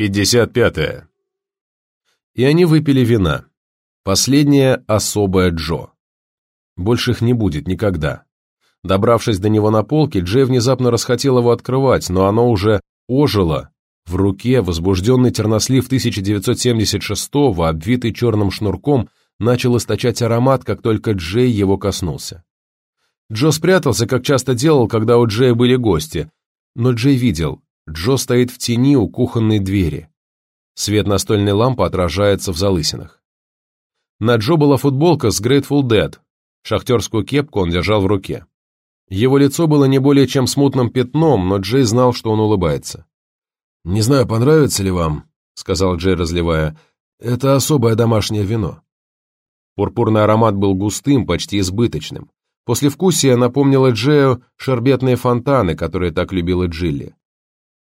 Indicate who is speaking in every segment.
Speaker 1: Пятьдесят пятое. И они выпили вина. Последнее особое Джо. Больше их не будет никогда. Добравшись до него на полке, Джей внезапно расхотел его открывать, но оно уже ожило. В руке возбужденный тернослив 1976-го, обвитый черным шнурком, начал источать аромат, как только Джей его коснулся. Джо спрятался, как часто делал, когда у Джея были гости, но Джей видел, Джо стоит в тени у кухонной двери. Свет настольной лампы отражается в залысинах. На Джо была футболка с Grateful Dead, шахтерскую кепку он держал в руке. Его лицо было не более чем смутным пятном, но Джей знал, что он улыбается. «Не знаю, понравится ли вам», — сказал Джей, разливая, — «это особое домашнее вино». Пурпурный аромат был густым, почти избыточным. Послевкусие напомнило Джею шербетные фонтаны, которые так любила Джилли.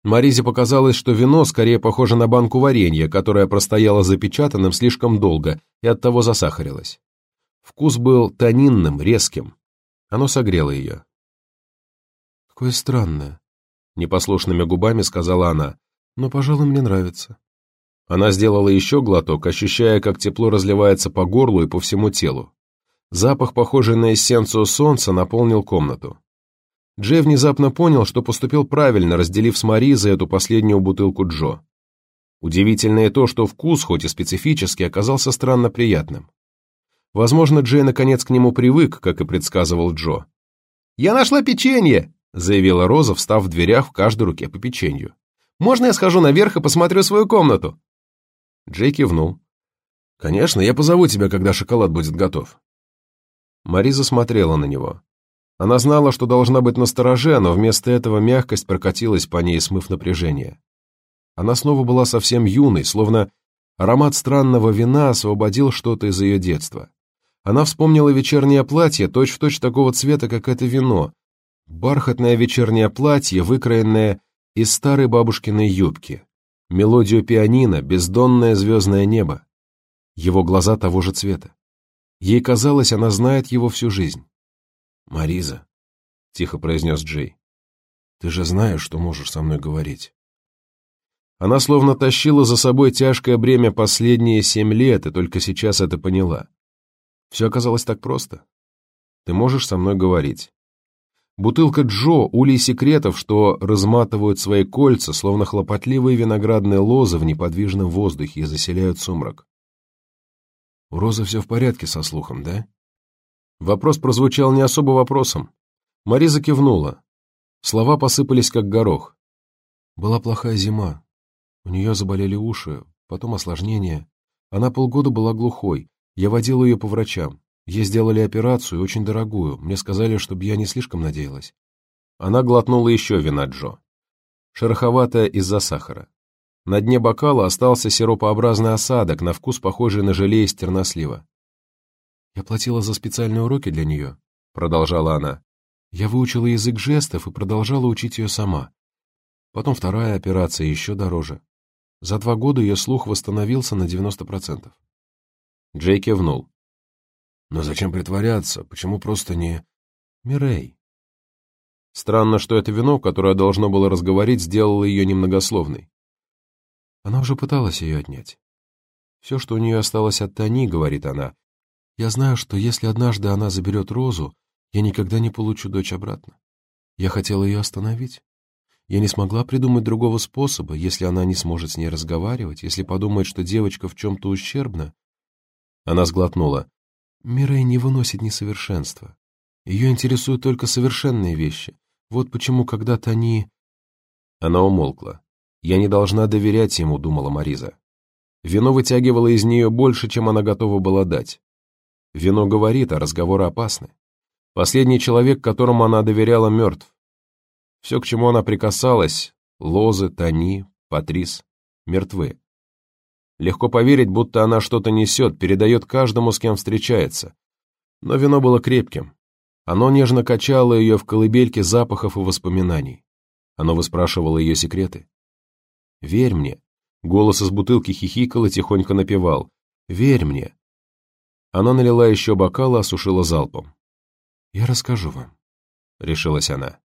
Speaker 1: Маризе показалось, что вино скорее похоже на банку варенья, которая простояла запечатанным слишком долго и оттого засахарилась. Вкус был тонинным, резким. Оно согрело ее. «Какое странное», — непослушными губами сказала она, — «но, пожалуй, мне нравится». Она сделала еще глоток, ощущая, как тепло разливается по горлу и по всему телу. Запах, похожий на эссенцию солнца, наполнил комнату. Джей внезапно понял, что поступил правильно, разделив с Маризой эту последнюю бутылку Джо. Удивительное то, что вкус, хоть и специфический, оказался странно приятным. Возможно, Джей наконец к нему привык, как и предсказывал Джо. «Я нашла печенье!» — заявила Роза, встав в дверях в каждой руке по печенью. «Можно я схожу наверх и посмотрю свою комнату?» Джей кивнул. «Конечно, я позову тебя, когда шоколад будет готов». Мариза смотрела на него. Она знала, что должна быть настороже, но вместо этого мягкость прокатилась по ней, смыв напряжение. Она снова была совсем юной, словно аромат странного вина освободил что-то из ее детства. Она вспомнила вечернее платье, точь-в-точь точь такого цвета, как это вино. Бархатное вечернее платье, выкроенное из старой бабушкиной юбки. Мелодию пианино, бездонное звездное небо. Его глаза того же цвета. Ей казалось, она знает его всю жизнь. «Мариза», — тихо произнес Джей, — «ты же знаешь, что можешь со мной говорить». Она словно тащила за собой тяжкое бремя последние семь лет, и только сейчас это поняла. Все оказалось так просто. Ты можешь со мной говорить. Бутылка Джо — улей секретов, что разматывают свои кольца, словно хлопотливые виноградные лозы в неподвижном воздухе и заселяют сумрак. У Розы все в порядке со слухом, да? Вопрос прозвучал не особо вопросом. Мариза кивнула. Слова посыпались, как горох. Была плохая зима. У нее заболели уши, потом осложнения. Она полгода была глухой. Я водил ее по врачам. Ей сделали операцию, очень дорогую. Мне сказали, чтобы я не слишком надеялась. Она глотнула еще вина Джо. Шероховатая из-за сахара. На дне бокала остался сиропообразный осадок, на вкус похожий на желе из тернослива. «Я платила за специальные уроки для нее», — продолжала она. «Я выучила язык жестов и продолжала учить ее сама. Потом вторая операция еще дороже. За два года ее слух восстановился на 90%. Джей кивнул. «Но зачем притворяться? Почему просто не...» «Мирей». Странно, что это вино, которое должно было разговорить, сделало ее немногословной. Она уже пыталась ее отнять. «Все, что у нее осталось от Тони, — говорит она, я знаю, что если однажды она заберет Розу, я никогда не получу дочь обратно. Я хотела ее остановить. Я не смогла придумать другого способа, если она не сможет с ней разговаривать, если подумает, что девочка в чем-то ущербна. Она сглотнула. Мирей не выносит несовершенства. Ее интересуют только совершенные вещи. Вот почему когда-то они... Она умолкла. «Я не должна доверять ему», — думала Мариза. Вино вытягивало из нее больше, чем она готова была дать. Вино говорит, а разговоры опасны. Последний человек, которому она доверяла, мертв. Все, к чему она прикасалась, Лозы, Тони, Патрис, мертвы. Легко поверить, будто она что-то несет, передает каждому, с кем встречается. Но вино было крепким. Оно нежно качало ее в колыбельке запахов и воспоминаний. Оно выспрашивало ее секреты. «Верь мне», — голос из бутылки хихикал и тихонько напевал. «Верь мне, она налила еще бокал и осушила залпом. «Я расскажу вам», — решилась она.